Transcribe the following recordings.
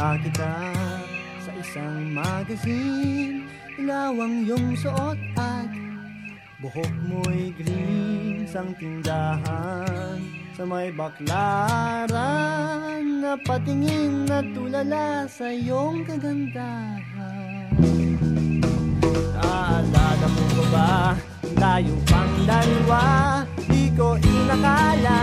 Nakita kita sa isang magazine. Ilaw ang iyong suot at buhok mo'y green. Sang tindahan sa may baklaran Napatingin na tulala sa iyong kagandahan. Naalala mo ba ba? Tayo pang dalawa? Di ko inakala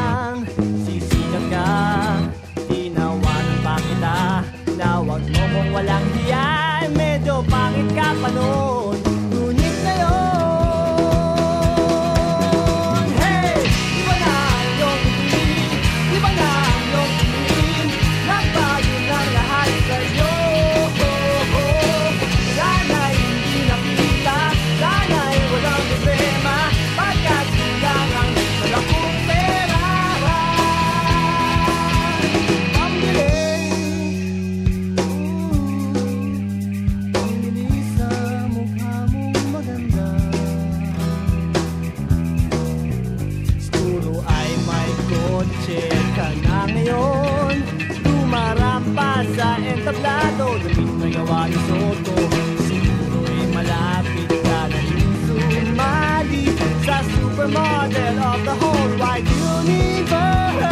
kotse ka na ngayon. Tumarampa sa entablado. Lumit na gawa ni Soto. Siguro ay malapit ka na rin sumali Sa supermodel of the whole wide universe.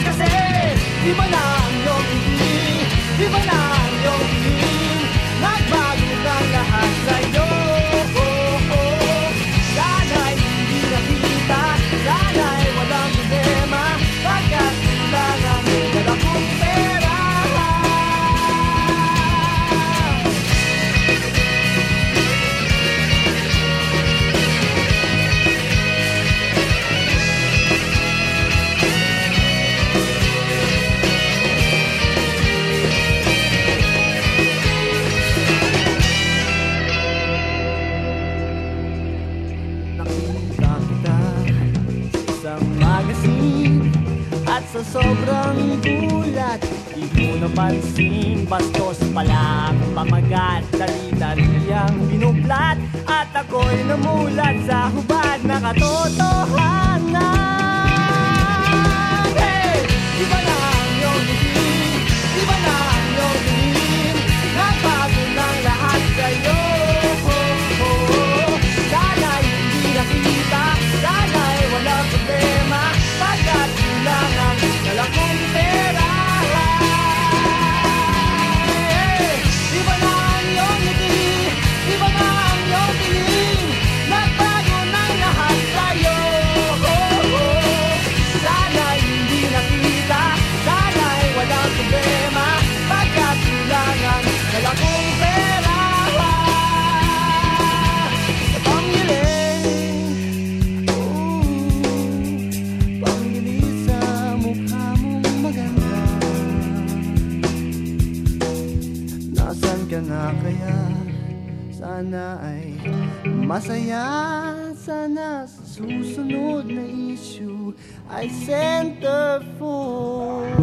Kasi iba na sa sobrang gulat. Di ko napansin Bastos pala ang pamagat Dali-dali ang binublat. At ako'y namulat sa hubad na katotohanan na kaya? Sana ay masaya Sana sa susunod na issue Ay centerfold